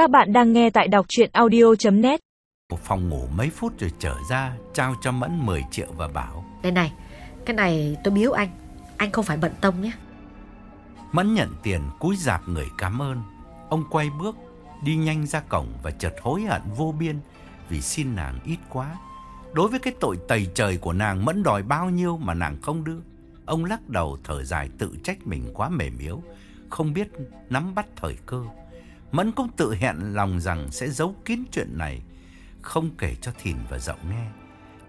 Các bạn đang nghe tại đọc chuyện audio.net phòng ngủ mấy phút rồi trở ra Trao cho Mẫn 10 triệu và bảo. Đây này, cái này tôi biếu anh. Anh không phải bận tâm nhé. Mẫn nhận tiền cúi dạp người cảm ơn. Ông quay bước Đi nhanh ra cổng và chợt hối hận vô biên Vì xin nàng ít quá. Đối với cái tội tày trời của nàng Mẫn đòi bao nhiêu mà nàng không đưa. Ông lắc đầu thở dài tự trách mình quá mềm yếu Không biết nắm bắt thời cơ Mẫn cũng tự hẹn lòng rằng sẽ giấu kín chuyện này, Không kể cho Thìn và Dậu nghe,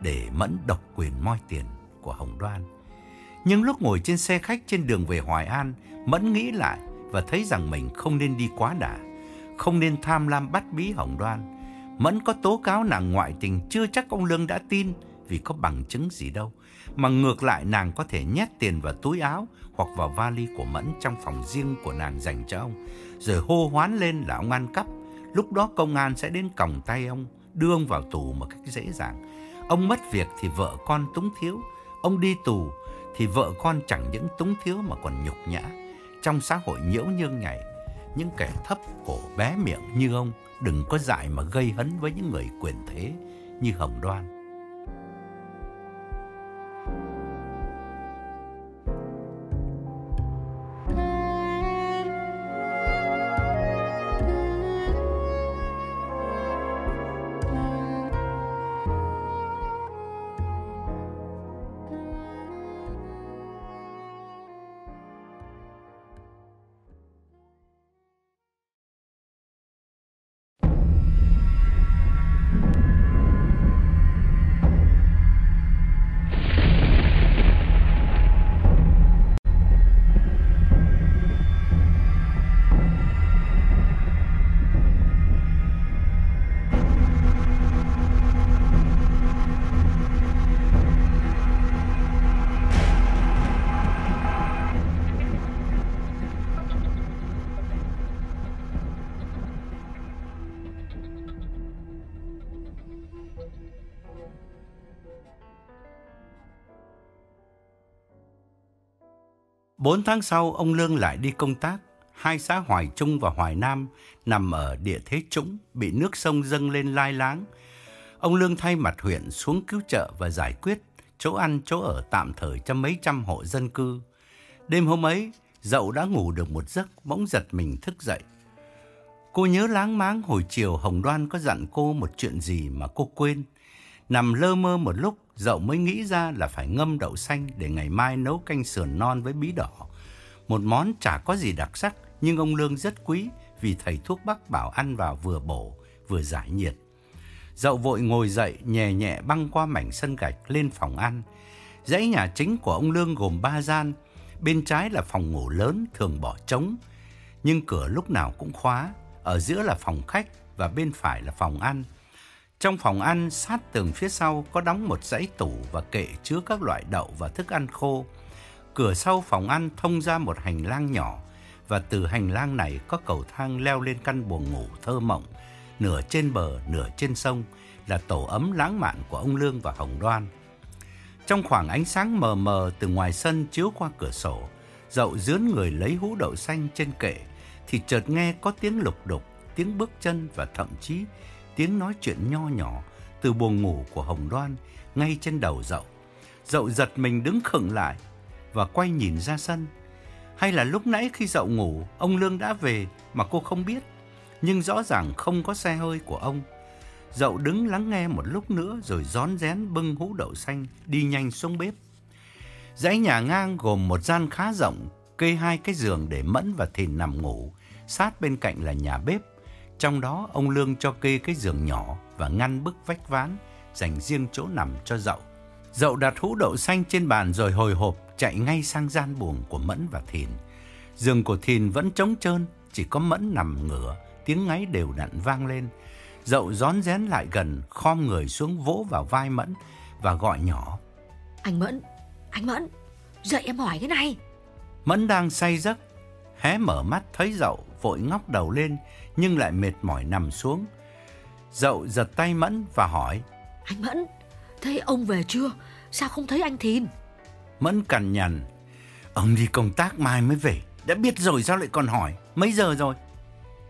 Để Mẫn độc quyền moi tiền của Hồng Đoan. Nhưng lúc ngồi trên xe khách trên đường về Hoài An, Mẫn nghĩ lại và thấy rằng mình không nên đi quá đà, Không nên tham lam bắt bí Hồng Đoan. Mẫn có tố cáo nàng ngoại tình chưa chắc ông Lương đã tin vì có bằng chứng gì đâu, Mà ngược lại nàng có thể nhét tiền vào túi áo Hoặc vào vali của Mẫn trong phòng riêng của nàng dành cho ông. Rồi hô hoán lên là ông ăn cắp. Lúc đó công an sẽ đến còng tay ông Đưa ông vào tù một cách dễ dàng. Ông mất việc thì vợ con túng thiếu. Ông đi tù thì vợ con chẳng những túng thiếu mà còn nhục nhã. Trong xã hội nhiễu nhương này, Những kẻ thấp cổ bé miệng như ông Đừng có dại mà gây hấn với những người quyền thế như Hồng Đoan. Bốn tháng sau, ông Lương lại đi công tác. Hai xã Hoài Trung và Hoài Nam nằm ở địa thế trũng, bị nước sông dâng lên lai láng. Ông Lương thay mặt huyện xuống cứu trợ và giải quyết chỗ ăn chỗ ở tạm thời cho mấy trăm hộ dân cư. Đêm hôm ấy, Dậu đã ngủ được một giấc, bỗng giật mình thức dậy. Cô nhớ láng máng hồi chiều Hồng Đoan có dặn cô một chuyện gì mà cô quên. Nằm lơ mơ một lúc, Dậu mới nghĩ ra là phải ngâm đậu xanh để ngày mai nấu canh sườn non với bí đỏ. Một món chả có gì đặc sắc, nhưng ông Lương rất quý vì thầy thuốc bắc bảo ăn vào vừa bổ, vừa giải nhiệt. Dậu vội ngồi dậy, nhẹ nhẹ băng qua mảnh sân gạch lên phòng ăn. Dãy nhà chính của ông Lương gồm ba gian, bên trái là phòng ngủ lớn thường bỏ trống, nhưng cửa lúc nào cũng khóa, ở giữa là phòng khách và bên phải là phòng ăn. Trong phòng ăn sát tường phía sau có đóng một dãy tủ và kệ chứa các loại đậu và thức ăn khô. Cửa sau phòng ăn thông ra một hành lang nhỏ và từ hành lang này có cầu thang leo lên căn buồng ngủ thơ mộng, nửa trên bờ, nửa trên sông là tổ ấm lãng mạn của ông Lương và Hồng Đoan. Trong khoảng ánh sáng mờ mờ từ ngoài sân chiếu qua cửa sổ, dậu dướn người lấy hũ đậu xanh trên kệ thì chợt nghe có tiếng lục đục, tiếng bước chân và thậm chí tiếng nói chuyện nho nhỏ từ buồng ngủ của Hồng Đoan ngay trên đầu dậu. Dậu giật mình đứng khựng lại và quay nhìn ra sân. Hay là lúc nãy khi dậu ngủ, ông Lương đã về mà cô không biết, nhưng rõ ràng không có xe hơi của ông. Dậu đứng lắng nghe một lúc nữa rồi rón rén bưng hũ đậu xanh đi nhanh xuống bếp. Dãy nhà ngang gồm một gian khá rộng, kê hai cái giường để Mẫn và Thìn nằm ngủ, sát bên cạnh là nhà bếp. Trong đó ông Lương cho kê cái giường nhỏ và ngăn bức vách ván, dành riêng chỗ nằm cho dậu. Dậu đặt hũ đậu xanh trên bàn rồi hồi hộp chạy ngay sang gian buồng của Mẫn và Thìn. Giường của Thìn vẫn trống trơn, chỉ có Mẫn nằm ngửa, tiếng ngáy đều đặn vang lên. Dậu rón rén lại gần, khom người xuống vỗ vào vai Mẫn và gọi nhỏ. Anh Mẫn, anh Mẫn, dậy em hỏi cái này. Mẫn đang say giấc, hé mở mắt thấy dậu vội ngóc đầu lên nhưng lại mệt mỏi nằm xuống. Dậu giật tay Mẫn và hỏi. Anh Mẫn, thấy ông về chưa? Sao không thấy anh Thìn? Mẫn cằn nhằn. Ông đi công tác mai mới về. Đã biết rồi sao lại còn hỏi? Mấy giờ rồi?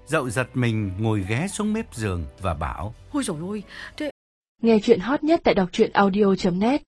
Dậu giật mình ngồi ghé xuống mép giường và bảo Ôi dồi ôi, thế Nghe chuyện hot nhất tại đọc truyện audio.net